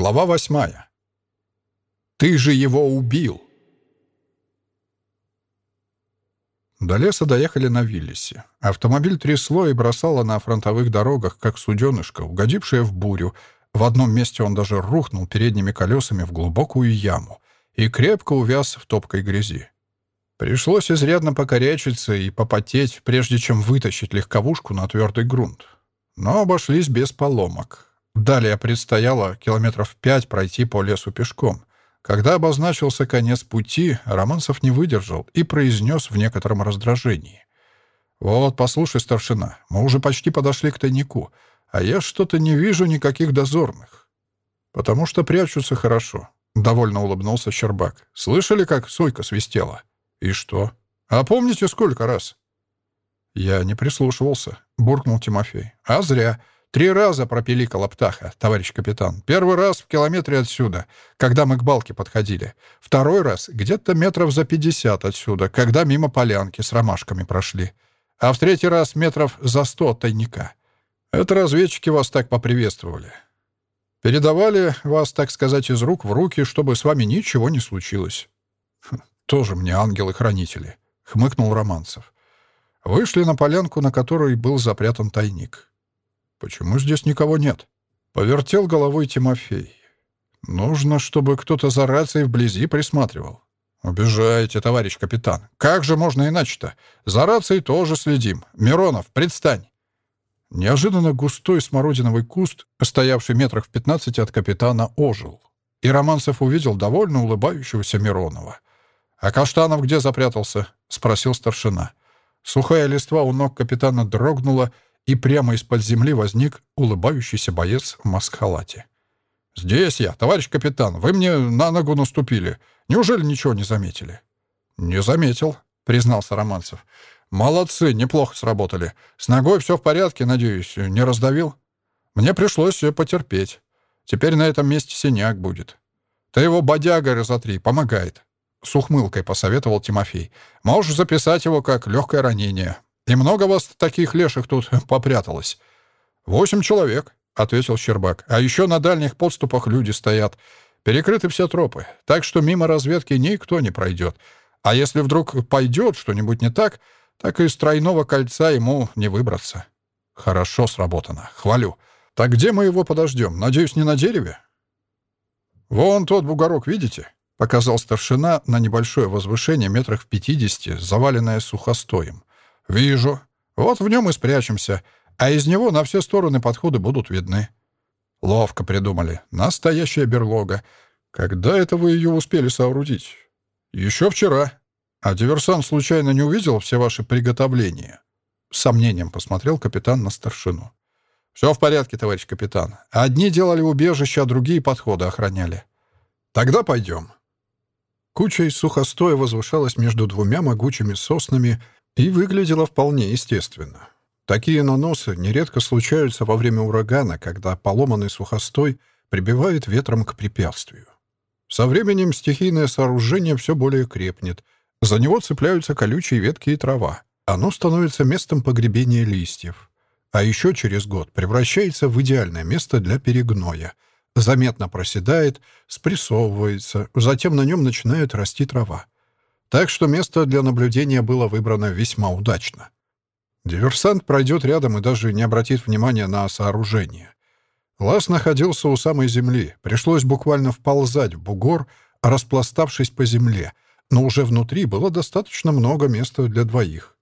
Глава восьмая. «Ты же его убил!» До леса доехали на Виллисе. Автомобиль трясло и бросало на фронтовых дорогах, как суденышко, угодившее в бурю. В одном месте он даже рухнул передними колесами в глубокую яму и крепко увяз в топкой грязи. Пришлось изрядно покорячиться и попотеть, прежде чем вытащить легковушку на твердый грунт. Но обошлись без поломок. Далее предстояло километров пять пройти по лесу пешком. Когда обозначился конец пути, Романцев не выдержал и произнес в некотором раздражении. «Вот, послушай, старшина, мы уже почти подошли к тайнику, а я что-то не вижу никаких дозорных». «Потому что прячутся хорошо», — довольно улыбнулся Щербак. «Слышали, как сойка свистела?» «И что?» «А помните, сколько раз?» «Я не прислушивался», — буркнул Тимофей. «А зря. Три раза пропиликала птаха, товарищ капитан. Первый раз в километре отсюда, когда мы к балке подходили. Второй раз где-то метров за пятьдесят отсюда, когда мимо полянки с ромашками прошли. А в третий раз метров за сто от тайника. Это разведчики вас так поприветствовали. Передавали вас, так сказать, из рук в руки, чтобы с вами ничего не случилось. Хм, тоже мне ангелы-хранители, — хмыкнул Романцев. Вышли на полянку, на которой был запрятан тайник. «Почему здесь никого нет?» Повертел головой Тимофей. «Нужно, чтобы кто-то за рацией вблизи присматривал». «Убежаете, товарищ капитан. Как же можно иначе-то? За рацией тоже следим. Миронов, предстань!» Неожиданно густой смородиновый куст, стоявший метрах в пятнадцати от капитана, ожил. И Романцев увидел довольно улыбающегося Миронова. «А Каштанов где запрятался?» — спросил старшина. Сухая листва у ног капитана дрогнула, и прямо из-под земли возник улыбающийся боец в маскхалате. «Здесь я, товарищ капитан. Вы мне на ногу наступили. Неужели ничего не заметили?» «Не заметил», — признался Романцев. «Молодцы, неплохо сработали. С ногой все в порядке, надеюсь, не раздавил? Мне пришлось потерпеть. Теперь на этом месте синяк будет. Ты его бодяга разотри, помогает». С ухмылкой посоветовал Тимофей. «Можешь записать его как легкое ранение. «И много вас таких леших тут попряталось?» «Восемь человек», — ответил Щербак. «А еще на дальних подступах люди стоят. Перекрыты все тропы, так что мимо разведки никто не пройдет. А если вдруг пойдет что-нибудь не так, так из тройного кольца ему не выбраться». «Хорошо сработано. Хвалю. Так где мы его подождем? Надеюсь, не на дереве?» «Вон тот бугорок, видите?» — показал старшина на небольшое возвышение метрах в пятидесяти, заваленное сухостоем. «Вижу. Вот в нем и спрячемся, а из него на все стороны подходы будут видны». «Ловко придумали. Настоящая берлога. Когда это вы ее успели соорудить?» «Еще вчера. А диверсант случайно не увидел все ваши приготовления?» С сомнением посмотрел капитан на старшину. «Все в порядке, товарищ капитан. Одни делали убежище, а другие подходы охраняли. Тогда пойдем». Куча из сухостоя возвышалась между двумя могучими соснами и выглядело вполне естественно. Такие наносы нередко случаются во время урагана, когда поломанный сухостой прибивает ветром к препятствию. Со временем стихийное сооружение все более крепнет. За него цепляются колючие ветки и трава. Оно становится местом погребения листьев. А еще через год превращается в идеальное место для перегноя. Заметно проседает, спрессовывается, затем на нем начинает расти трава. Так что место для наблюдения было выбрано весьма удачно. Диверсант пройдет рядом и даже не обратит внимания на сооружение. Лаз находился у самой земли. Пришлось буквально вползать в бугор, распластавшись по земле, но уже внутри было достаточно много места для двоих.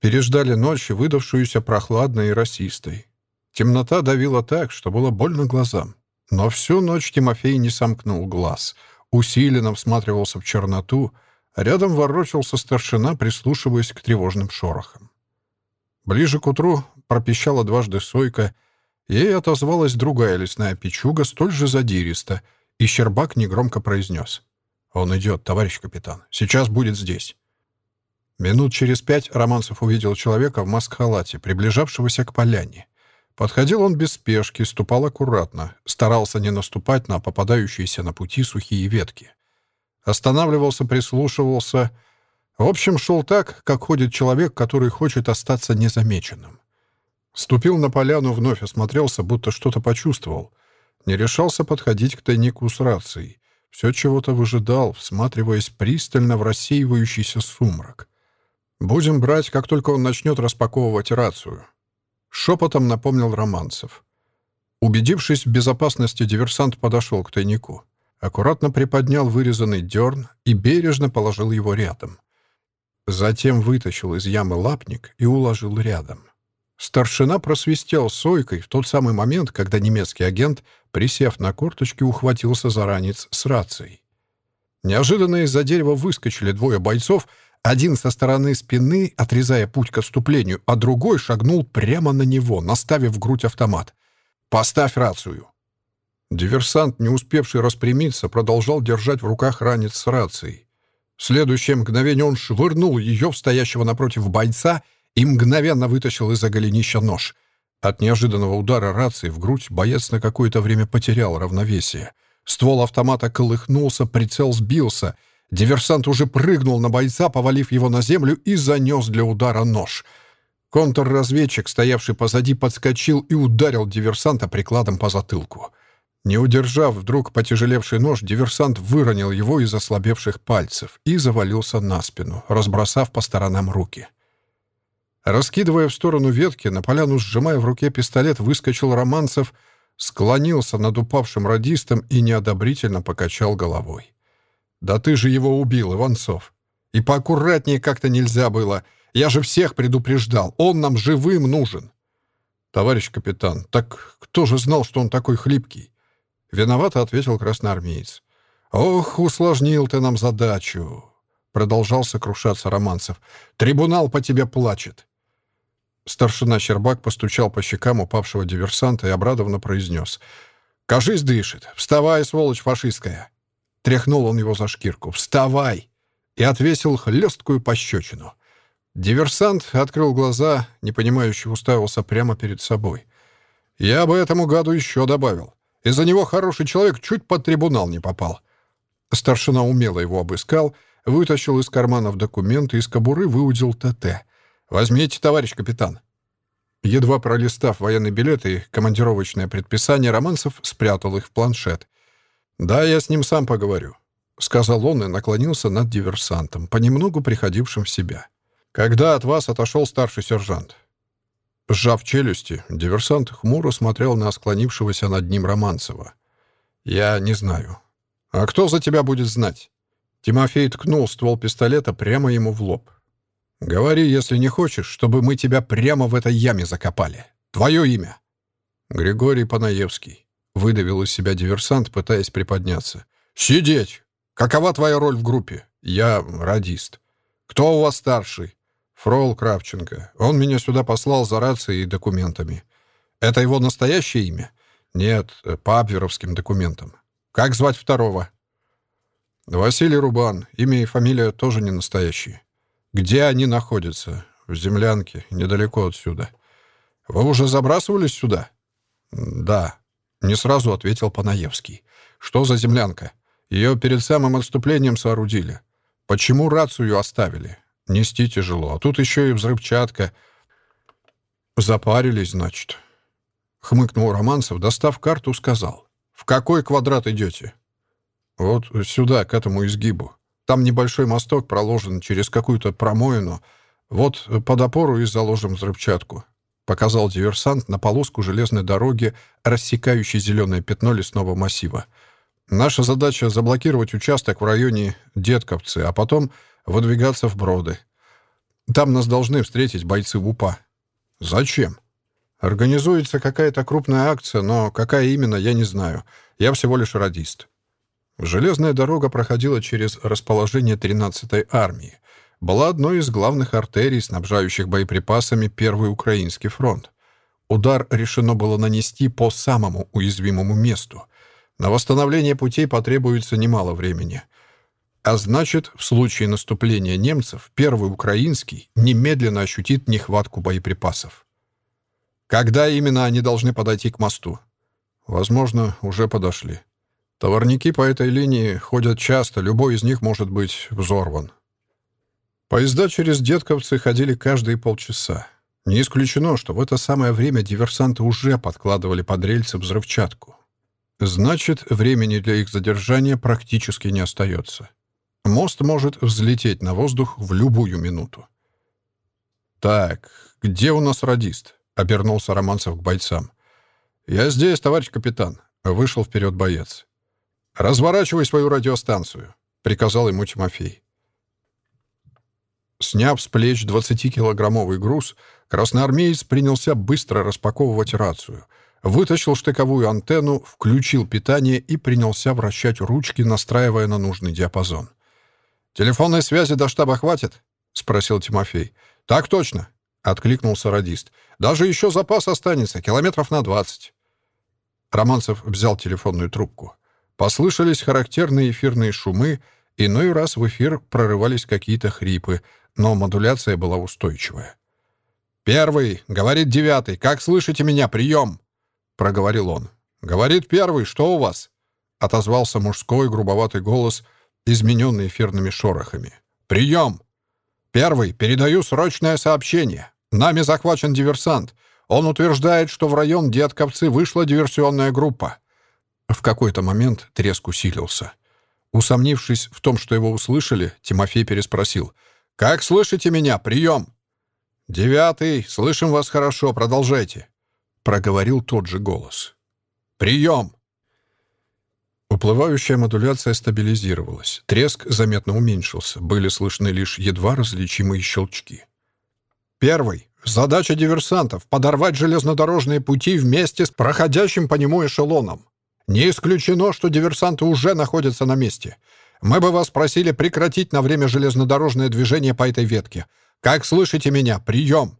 Переждали ночь, выдавшуюся прохладной и росистой. Темнота давила так, что было больно глазам. Но всю ночь Тимофей не сомкнул глаз, усиленно всматривался в черноту — Рядом ворочался старшина, прислушиваясь к тревожным шорохам. Ближе к утру пропищала дважды сойка, ей отозвалась другая лесная печуга, столь же задиристо, и Щербак негромко произнес. «Он идет, товарищ капитан. Сейчас будет здесь». Минут через пять Романцев увидел человека в маск-халате, приближавшегося к поляне. Подходил он без спешки, ступал аккуратно, старался не наступать на попадающиеся на пути сухие ветки. Останавливался, прислушивался. В общем, шел так, как ходит человек, который хочет остаться незамеченным. Ступил на поляну, вновь осмотрелся, будто что-то почувствовал. не решался подходить к тайнику с рацией. Все чего-то выжидал, всматриваясь пристально в рассеивающийся сумрак. «Будем брать, как только он начнет распаковывать рацию», — шепотом напомнил Романцев. Убедившись в безопасности, диверсант подошел к тайнику. Аккуратно приподнял вырезанный дерн и бережно положил его рядом. Затем вытащил из ямы лапник и уложил рядом. Старшина просвистел сойкой в тот самый момент, когда немецкий агент, присев на корточки, ухватился за ранец с рацией. Неожиданно из-за дерева выскочили двое бойцов, один со стороны спины, отрезая путь к отступлению, а другой шагнул прямо на него, наставив в грудь автомат. «Поставь рацию!» Диверсант, не успевший распрямиться, продолжал держать в руках ранец с рацией. В следующее мгновение он швырнул ее в стоящего напротив бойца — и мгновенно вытащил из-за голенища нож. От неожиданного удара рации в грудь боец на какое-то время потерял равновесие. Ствол автомата колыхнулся, прицел сбился. Диверсант уже прыгнул на бойца, повалив его на землю и занес для удара нож. Контрразведчик, стоявший позади, подскочил и ударил диверсанта прикладом по затылку. Не удержав вдруг потяжелевший нож, диверсант выронил его из ослабевших пальцев и завалился на спину, разбросав по сторонам руки. Раскидывая в сторону ветки, на поляну сжимая в руке пистолет, выскочил Романцев, склонился над упавшим радистом и неодобрительно покачал головой. «Да ты же его убил, Иванцов! И поаккуратнее как-то нельзя было. Я же всех предупреждал. Он нам живым нужен!» «Товарищ капитан, так кто же знал, что он такой хлипкий?» Виновато ответил красноармеец. «Ох, усложнил ты нам задачу!» Продолжал сокрушаться Романцев. «Трибунал по тебе плачет. Старшина Щербак постучал по щекам упавшего диверсанта и обрадованно произнес. «Кажись, дышит. Вставай, сволочь фашистская!» Тряхнул он его за шкирку. «Вставай!» И отвесил хлесткую пощечину. Диверсант открыл глаза, непонимающе уставился прямо перед собой. «Я бы этому гаду еще добавил. Из-за него хороший человек чуть под трибунал не попал». Старшина умело его обыскал, вытащил из карманов документы, из кобуры выудил ТТ. «Возьмите, товарищ капитан». Едва пролистав военный билет и командировочное предписание, Романцев спрятал их в планшет. «Да, я с ним сам поговорю», — сказал он и наклонился над диверсантом, понемногу приходившим в себя. «Когда от вас отошел старший сержант?» Сжав челюсти, диверсант хмуро смотрел на склонившегося над ним Романцева. «Я не знаю». «А кто за тебя будет знать?» Тимофей ткнул ствол пистолета прямо ему в лоб. «Говори, если не хочешь, чтобы мы тебя прямо в этой яме закопали. Твое имя?» «Григорий Панаевский», — выдавил из себя диверсант, пытаясь приподняться. «Сидеть! Какова твоя роль в группе?» «Я радист». «Кто у вас старший?» «Фрол Кравченко. Он меня сюда послал за рацией и документами». «Это его настоящее имя?» «Нет, по абверовским документам». «Как звать второго?» «Василий Рубан. Имя и фамилия тоже не настоящие». «Где они находятся?» «В землянке, недалеко отсюда». «Вы уже забрасывались сюда?» «Да», — не сразу ответил Панаевский. «Что за землянка? Ее перед самым отступлением соорудили. Почему рацию оставили? Нести тяжело, а тут еще и взрывчатка». «Запарились, значит». Хмыкнул Романцев, достав карту, сказал. «В какой квадрат идете?» «Вот сюда, к этому изгибу». Там небольшой мосток проложен через какую-то промоину. Вот под опору и заложим взрывчатку», — показал диверсант на полоску железной дороги, рассекающей зеленое пятно лесного массива. «Наша задача — заблокировать участок в районе Детковцы, а потом выдвигаться в Броды. Там нас должны встретить бойцы УПА». «Зачем?» «Организуется какая-то крупная акция, но какая именно, я не знаю. Я всего лишь радист». Железная дорога проходила через расположение 13-й армии. Была одной из главных артерий, снабжающих боеприпасами Первый Украинский фронт. Удар решено было нанести по самому уязвимому месту. На восстановление путей потребуется немало времени. А значит, в случае наступления немцев, Первый Украинский немедленно ощутит нехватку боеприпасов. Когда именно они должны подойти к мосту? Возможно, уже подошли. Товарники по этой линии ходят часто, любой из них может быть взорван. Поезда через Детковцы ходили каждые полчаса. Не исключено, что в это самое время диверсанты уже подкладывали под рельсы взрывчатку. Значит, времени для их задержания практически не остается. Мост может взлететь на воздух в любую минуту. «Так, где у нас радист?» — обернулся Романцев к бойцам. «Я здесь, товарищ капитан», — вышел вперед боец. «Разворачивай свою радиостанцию», — приказал ему Тимофей. Сняв с плеч 20-килограммовый груз, красноармеец принялся быстро распаковывать рацию, вытащил штыковую антенну, включил питание и принялся вращать ручки, настраивая на нужный диапазон. «Телефонной связи до штаба хватит?» — спросил Тимофей. «Так точно», — откликнулся радист. «Даже еще запас останется, километров на двадцать». Романцев взял телефонную трубку. Послышались характерные эфирные шумы, иной раз в эфир прорывались какие-то хрипы, но модуляция была устойчивая. «Первый!» — говорит девятый. «Как слышите меня? Прием!» — проговорил он. «Говорит первый. Что у вас?» — отозвался мужской грубоватый голос, измененный эфирными шорохами. «Прием!» «Первый. Передаю срочное сообщение. Нами захвачен диверсант. Он утверждает, что в район Детковцы вышла диверсионная группа». В какой-то момент треск усилился. Усомнившись в том, что его услышали, Тимофей переспросил — «Как слышите меня? Прием!» «Девятый, слышим вас хорошо, продолжайте», — проговорил тот же голос. «Прием!» Уплывающая модуляция стабилизировалась. Треск заметно уменьшился. Были слышны лишь едва различимые щелчки. «Первый. Задача диверсантов — подорвать железнодорожные пути вместе с проходящим по нему эшелоном. Не исключено, что диверсанты уже находятся на месте. Мы бы вас просили прекратить на время железнодорожное движение по этой ветке. Как слышите меня? Прием!»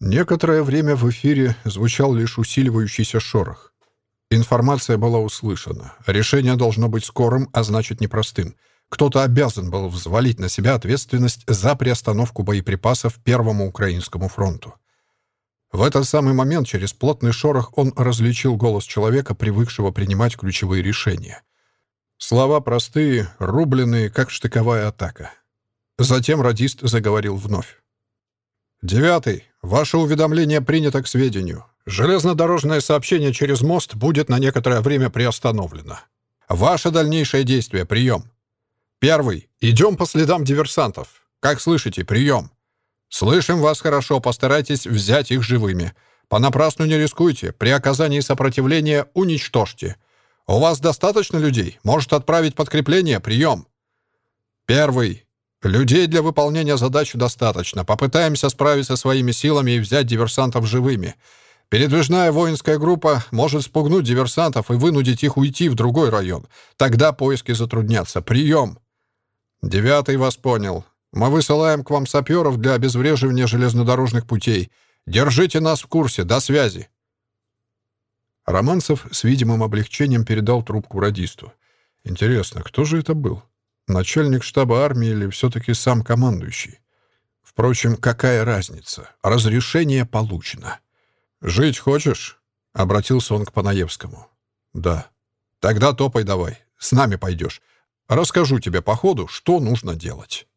Некоторое время в эфире звучал лишь усиливающийся шорох. Информация была услышана. Решение должно быть скорым, а значит непростым. Кто-то обязан был взвалить на себя ответственность за приостановку боеприпасов Первому Украинскому фронту. В этот самый момент через плотный шорох он различил голос человека, привыкшего принимать ключевые решения — Слова простые, рубленые, как штыковая атака. Затем радист заговорил вновь. «Девятый. Ваше уведомление принято к сведению. Железнодорожное сообщение через мост будет на некоторое время приостановлено. Ваше дальнейшее действие. Прием. Первый. Идем по следам диверсантов. Как слышите? Прием. Слышим вас хорошо. Постарайтесь взять их живыми. Понапрасну не рискуйте. При оказании сопротивления уничтожьте. «У вас достаточно людей? Может отправить подкрепление? Прием!» «Первый. Людей для выполнения задачи достаточно. Попытаемся справиться своими силами и взять диверсантов живыми. Передвижная воинская группа может спугнуть диверсантов и вынудить их уйти в другой район. Тогда поиски затруднятся. Прием!» «Девятый вас понял. Мы высылаем к вам саперов для обезвреживания железнодорожных путей. Держите нас в курсе. До связи!» Романцев с видимым облегчением передал трубку радисту. Интересно, кто же это был? Начальник штаба армии или все-таки сам командующий? Впрочем, какая разница? Разрешение получено. «Жить хочешь?» — обратился он к Панаевскому. «Да». «Тогда топай давай. С нами пойдешь. Расскажу тебе по ходу, что нужно делать».